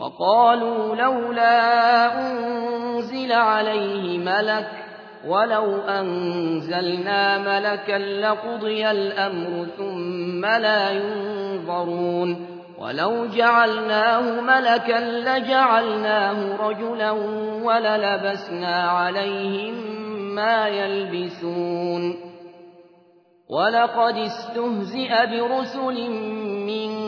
وقالوا لولا أنزل عليه ملك ولو أنزلنا ملكا لقضي الأمر ثم لا ينظرون ولو جعلناه ملكا لجعلناه رجلا وللبسنا عليهم ما يلبسون ولقد استهزئ برسل من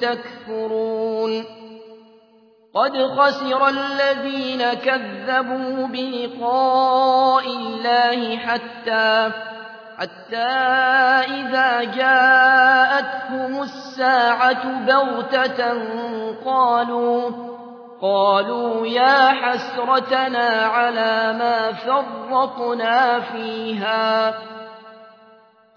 تكفرون قد خسر الذين كذبوا بلقاء الله حتى حتى إذا جاءتهم الساعة بغتة قالوا قالوا يا حسرتنا على ما فرطنا فيها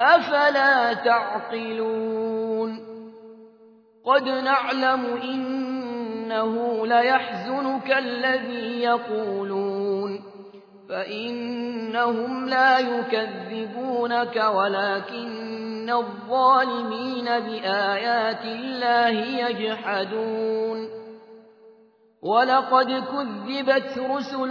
أفلا تعقلون؟ قد نعلم إنه ليحزنك الذي يقولون. فإنهم لا يكذبونك ولكن الظالمين بآيات الله يجحدون. ولقد كذبت رسل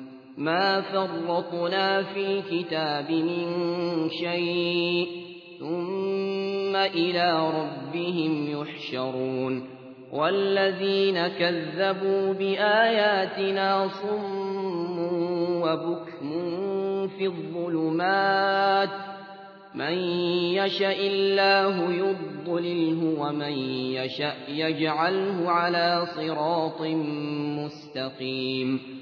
ما فرطنا في الكتاب من شيء ثم إلى ربهم يحشرون والذين كذبوا بآياتنا صم وبكم في الظلمات من يشاء الله يضلله ومن يشاء يجعله على صراط مستقيم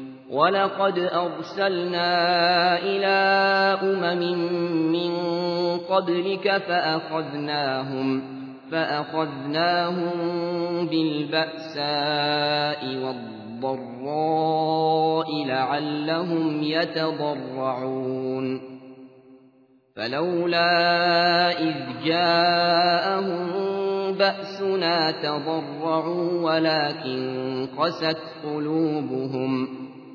ولقد أرسلنا إلى أمم من قبلك فأخذناهم فأخذناهم بالبأساء والضراء لعلهم يتضرعون فلولا إذ جاءهم بأسنا تضرعوا ولكن قست قلوبهم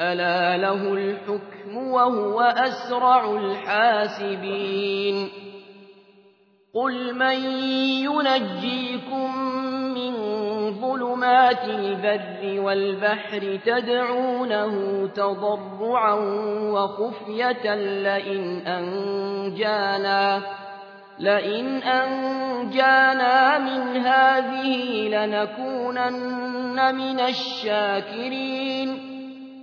ألا له الحكم وهو أسرع الحاسبين. قل من ينجيكم من ظلمات البر والبحر تدعونه تضرعا وخفية لئن أنجانا لئن أنجانا من هذه لنكونن من الشاكرين.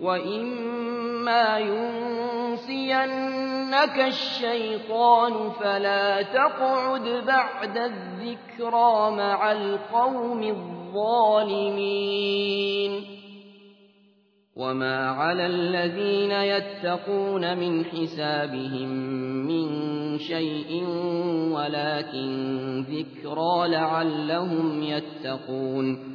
وإما ينسينك الشيطان فلا تقعد بعد الذكرى مع القوم الظالمين وما على الذين يتقون من حسابهم من شيء ولكن ذكرى لعلهم يتقون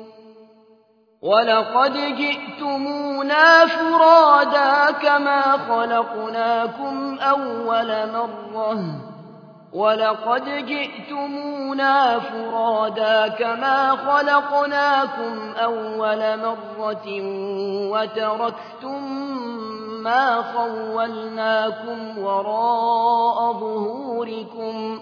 ولقد جئتمونا فرادا كما خلقناكم أول مرة ولقد جئتمونا فرادا كما خلقناكم أول مرة وتركتم ما خولناكم وراء ظهوركم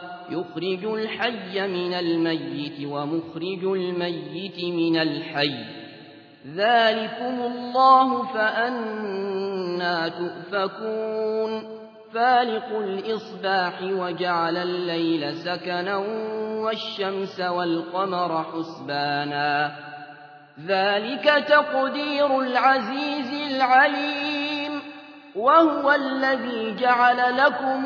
يخرج الحي من الميت ومخرج الميت من الحي. ذلكم الله فأنا تؤفكون. فالق الإصباح وجعل الليل سكنا والشمس والقمر حسبانا. ذلك تقدير العزيز العليم. وهو الذي جعل لكم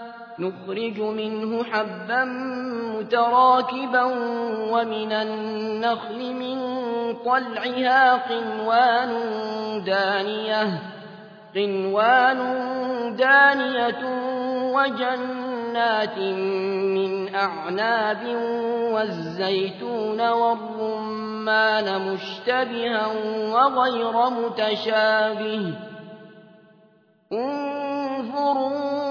نخرج منه حبا متراكبا ومن النخل من طلعها قنوان دانية قنوان دانية وجنات من أعناب والزيتون والرمان مشتبها وغير متشابه. انظروا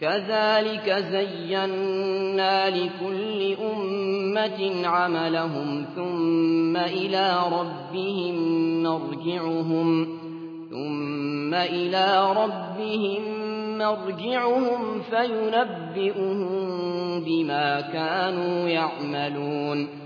كذلك زينا لكل أمة عملهم ثم إلى ربهم مرجعهم ثم إلى ربهم مرجعهم فينبئهم بما كانوا يعملون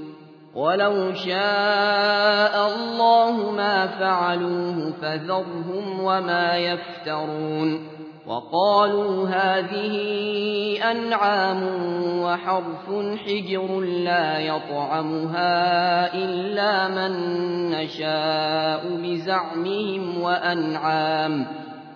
ولو شاء الله ما فعلوه فذرهم وما يفترون وقالوا هذه أنعام وحرف حجر لا يطعمها إلا من نشاء بزعمهم وأنعام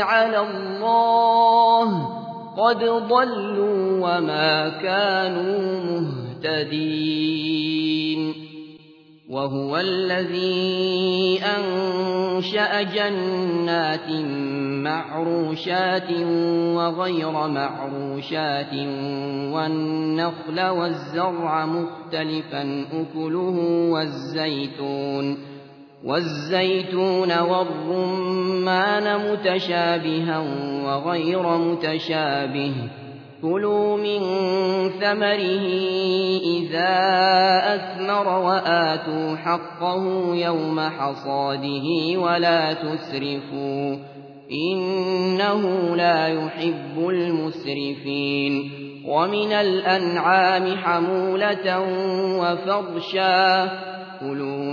على الله. قد ضلوا وما كانوا مهتدين. وهو الذي أنشأ جنات معروشات وغير معروشات والنخل والزرع مختلفا أكله والزيتون والزيتون والرمان متشابها وغير متشابه. كلوا من ثمره إذا أثمر وآتوا حقه يوم حصاده ولا تسرفوا. إنه لا يحب المسرفين. ومن الأنعام حمولة وفرشا. كلوا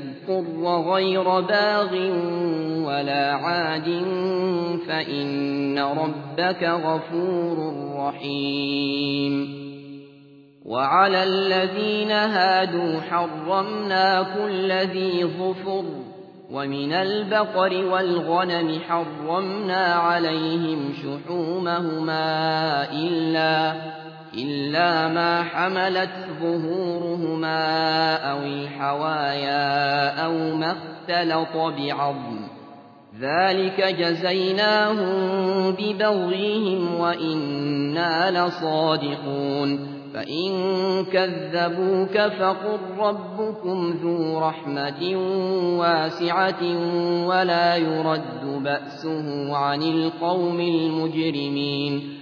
غير باغ ولا عاد فإن ربك غفور رحيم وعلى الذين هادوا حرمنا كل ذي ظفر ومن البقر والغنم حرمنا عليهم شحومهما إلا, إلا ما حملت ظهورهما أو الحوايا أو ما اختلط بعظم ذلك جزيناهم ببغيهم وإنا لصادقون فإن كذبوك فقل ربكم ذو رحمة واسعة ولا يرد بأسه عن القوم المجرمين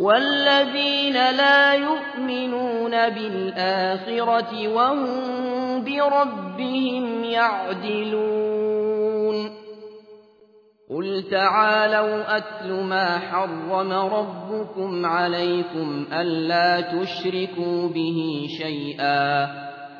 والذين لا يؤمنون بالآخرة وهم بربهم يعدلون. قل تعالوا أتل ما حرم ربكم عليكم ألا تشركوا به شيئا.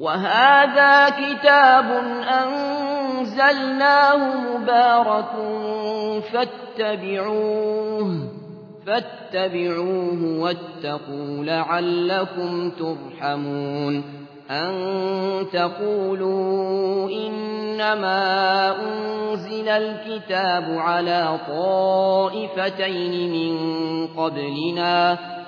وهذا كتاب أنزلناه مبارك فاتبعوه فاتبعوه واتقوا لعلكم ترحمون. أن تقولوا إنما أنزل الكتاب على طائفتين من قبلنا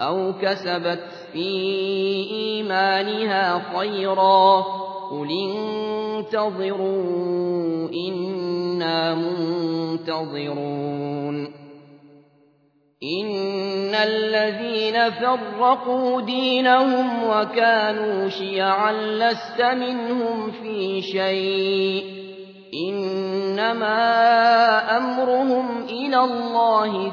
أو كسبت في إيمانها خيرا قل انتظروا إنا منتظرون إن الذين فرقوا دينهم وكانوا شيعا لست منهم في شيء إنما أمرهم إلى الله